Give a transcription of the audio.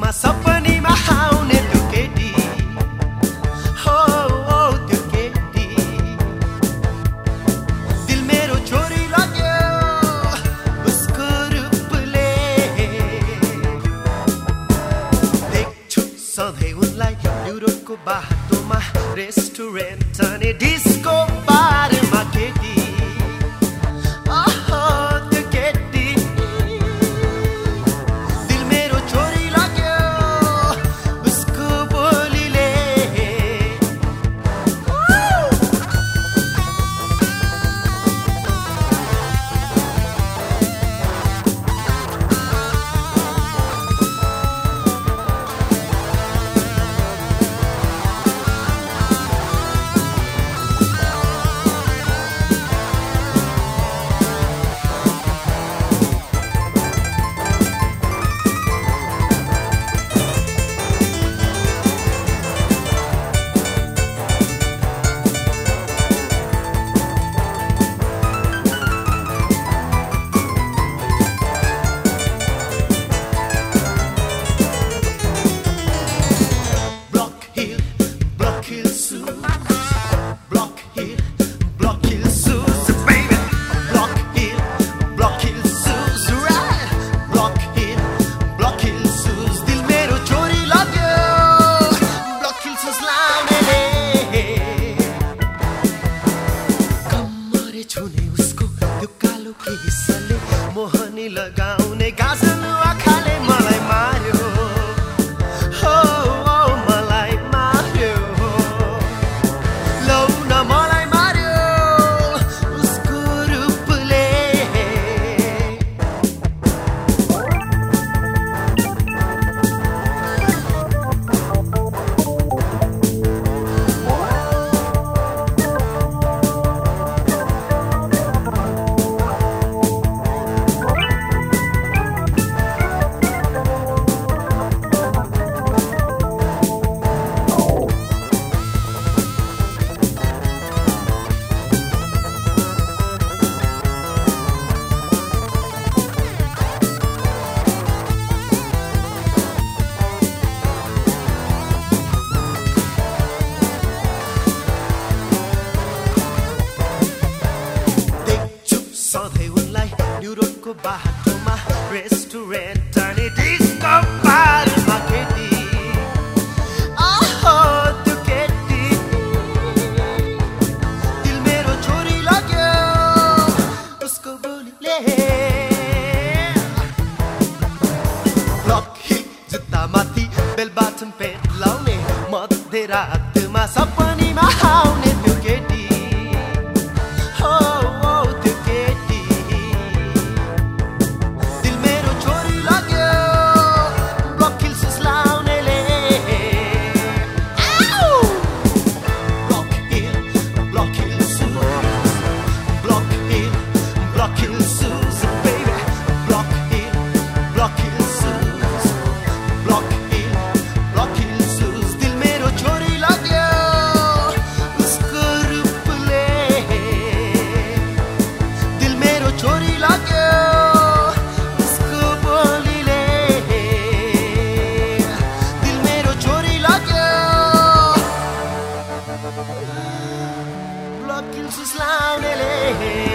मध्यरातमा सपनीमा आउने त्यो केटी हो त्यो केटी दिल मेरो छोरी लाग्यो उसको रूपले देख्छु सधैँ उनलाई युरोपको बाटोमा रेस्टुरेन्ट अनि डिस्को बारमा केटी छुने उसको त्यो कालो केसले मोहनी लगाउने गाजल युरोपको बाटोमा रेस्टुरेन्ट अनि डिस्को बारमा केटी आहो, दिल मेरो उसको बेल बाटम पेट लाउने मध्यरातमा सपनीमा worthy.